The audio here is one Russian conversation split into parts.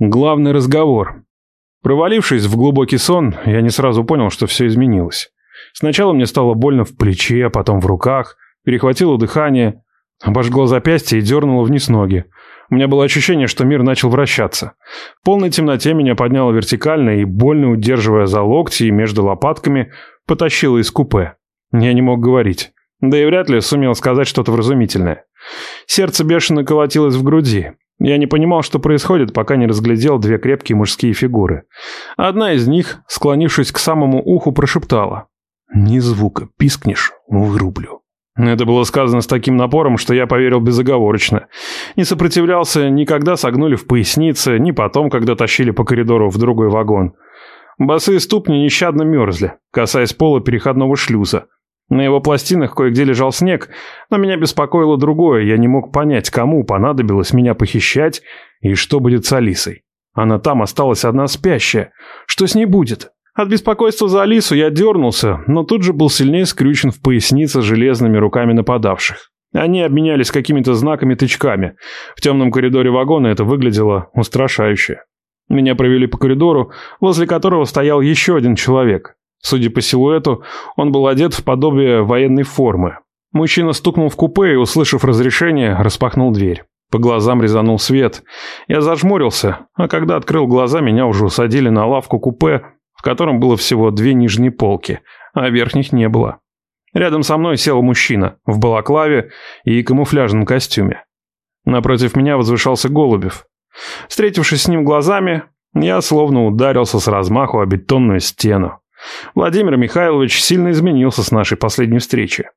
Главный разговор. Провалившись в глубокий сон, я не сразу понял, что все изменилось. Сначала мне стало больно в плече, а потом в руках, перехватило дыхание, обожгло запястье и дернуло вниз ноги. У меня было ощущение, что мир начал вращаться. В полной темноте меня подняло вертикально и, больно удерживая за локти и между лопатками, потащило из купе. Я не мог говорить. Да и вряд ли сумел сказать что-то вразумительное. Сердце бешено колотилось в груди. Я не понимал, что происходит, пока не разглядел две крепкие мужские фигуры. Одна из них, склонившись к самому уху, прошептала. «Ни звука, пискнешь, вырублю». Это было сказано с таким напором, что я поверил безоговорочно. Не сопротивлялся ни когда согнули в пояснице, ни потом, когда тащили по коридору в другой вагон. Босые ступни нещадно мерзли, касаясь пола переходного шлюза. На его пластинах кое-где лежал снег, но меня беспокоило другое. Я не мог понять, кому понадобилось меня похищать и что будет с Алисой. Она там осталась одна спящая. Что с ней будет? От беспокойства за Алису я дернулся, но тут же был сильнее скрючен в пояснице железными руками нападавших. Они обменялись какими-то знаками-тычками. В темном коридоре вагона это выглядело устрашающе. Меня провели по коридору, возле которого стоял еще один человек. Судя по силуэту, он был одет в подобие военной формы. Мужчина стукнул в купе и, услышав разрешение, распахнул дверь. По глазам резанул свет. Я зажмурился, а когда открыл глаза, меня уже усадили на лавку купе, в котором было всего две нижние полки, а верхних не было. Рядом со мной сел мужчина в балаклаве и камуфляжном костюме. Напротив меня возвышался Голубев. Встретившись с ним глазами, я словно ударился с размаху о бетонную стену. Владимир Михайлович сильно изменился с нашей последней встречи.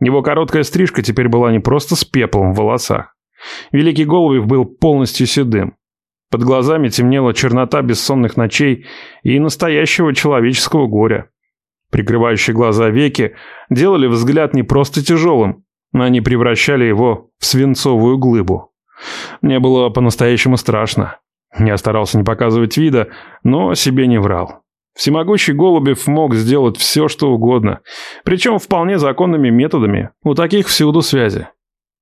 Его короткая стрижка теперь была не просто с пеплом в волосах. Великий Голубев был полностью седым. Под глазами темнела чернота бессонных ночей и настоящего человеческого горя. Прикрывающие глаза веки делали взгляд не просто тяжелым, но они превращали его в свинцовую глыбу. Мне было по-настоящему страшно. Я старался не показывать вида, но себе не врал. Всемогущий Голубев мог сделать все, что угодно, причем вполне законными методами, у таких всюду связи.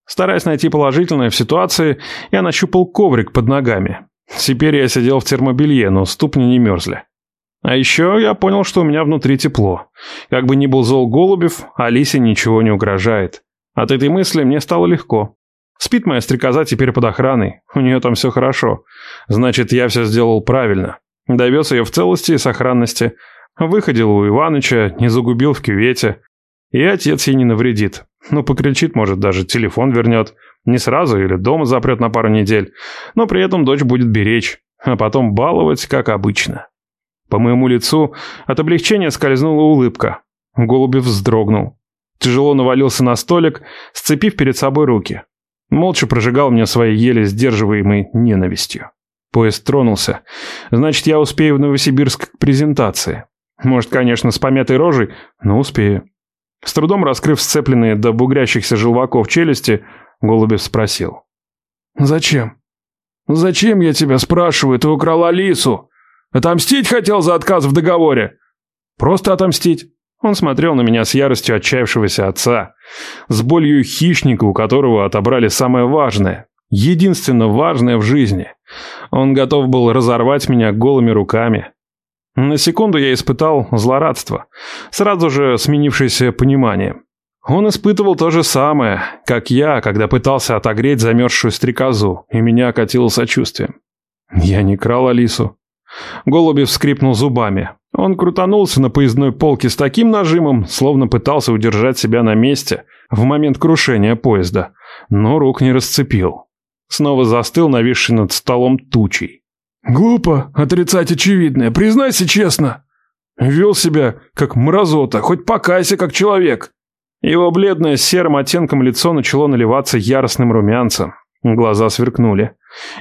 Стараясь найти положительное в ситуации, я нащупал коврик под ногами. Теперь я сидел в термобелье, но ступни не мерзли. А еще я понял, что у меня внутри тепло. Как бы ни был зол Голубев, Алисе ничего не угрожает. От этой мысли мне стало легко. Спит моя стрекоза теперь под охраной, у нее там все хорошо. Значит, я все сделал правильно. Довез ее в целости и сохранности. Выходил у Иваныча, не загубил в кювете. И отец ей не навредит. Ну, покричит, может, даже телефон вернет. Не сразу или дома запрет на пару недель. Но при этом дочь будет беречь. А потом баловать, как обычно. По моему лицу от облегчения скользнула улыбка. Голубев вздрогнул. Тяжело навалился на столик, сцепив перед собой руки. Молча прожигал меня своей еле сдерживаемой ненавистью. Поезд тронулся. Значит, я успею в Новосибирск к презентации. Может, конечно, с помятой рожей, но успею. С трудом раскрыв сцепленные до бугрящихся желваков челюсти, Голубев спросил. «Зачем? Зачем, я тебя спрашиваю, ты украл Алису? Отомстить хотел за отказ в договоре?» «Просто отомстить». Он смотрел на меня с яростью отчаявшегося отца, с болью хищника, у которого отобрали самое важное, единственно важное в жизни. Он готов был разорвать меня голыми руками. На секунду я испытал злорадство, сразу же сменившееся понимание. Он испытывал то же самое, как я, когда пытался отогреть замерзшую стрекозу, и меня окатило сочувствием. Я не крал Алису. Голубев скрипнул зубами. Он крутанулся на поездной полке с таким нажимом, словно пытался удержать себя на месте в момент крушения поезда, но рук не расцепил. Снова застыл, нависший над столом тучей. «Глупо отрицать очевидное, признайся честно. Вел себя, как мразота, хоть покайся, как человек». Его бледное с серым оттенком лицо начало наливаться яростным румянцем. Глаза сверкнули.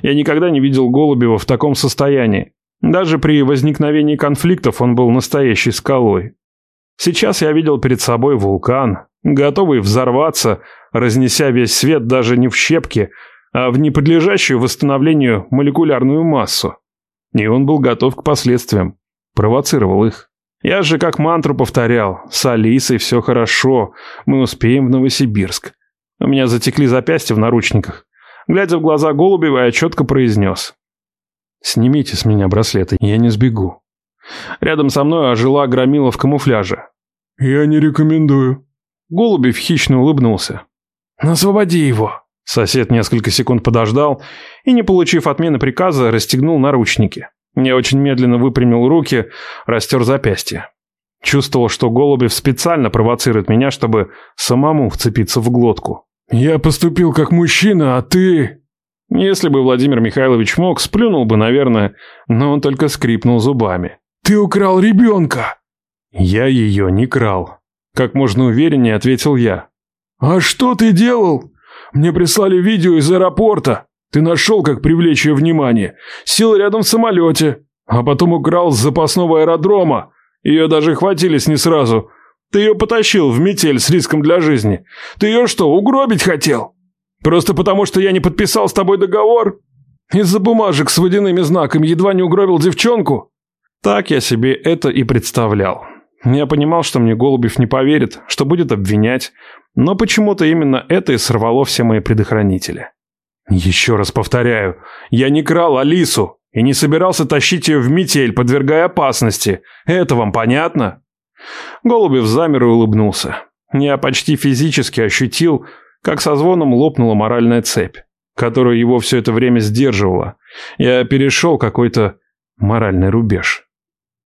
Я никогда не видел Голубева в таком состоянии. Даже при возникновении конфликтов он был настоящей скалой. Сейчас я видел перед собой вулкан, готовый взорваться, разнеся весь свет даже не в щепки, а в неподлежащую восстановлению молекулярную массу. И он был готов к последствиям. Провоцировал их. Я же как мантру повторял. С Алисой все хорошо. Мы успеем в Новосибирск. У меня затекли запястья в наручниках. Глядя в глаза Голубева, я четко произнес. Снимите с меня браслеты, я не сбегу. Рядом со мной ожила громила в камуфляже. «Я не рекомендую». Голубев хищно улыбнулся. «Освободи его». Сосед несколько секунд подождал и, не получив отмены приказа, расстегнул наручники. Я очень медленно выпрямил руки, растер запястье. Чувствовал, что Голубев специально провоцирует меня, чтобы самому вцепиться в глотку. «Я поступил как мужчина, а ты...» Если бы Владимир Михайлович мог, сплюнул бы, наверное, но он только скрипнул зубами. «Ты украл ребенка!» «Я ее не крал», — как можно увереннее ответил я. «А что ты делал? Мне прислали видео из аэропорта. Ты нашел, как привлечь ее внимание. Сел рядом в самолете, а потом украл с запасного аэродрома. Ее даже хватились не сразу. Ты ее потащил в метель с риском для жизни. Ты ее что, угробить хотел? Просто потому, что я не подписал с тобой договор? Из-за бумажек с водяными знаками едва не угробил девчонку?» Так я себе это и представлял. Я понимал, что мне Голубев не поверит, что будет обвинять, но почему-то именно это и сорвало все мои предохранители. Еще раз повторяю, я не крал Алису и не собирался тащить ее в метель, подвергая опасности. Это вам понятно? Голубев замер и улыбнулся. Я почти физически ощутил, как со звоном лопнула моральная цепь, которая его все это время сдерживала. Я перешел какой-то моральный рубеж.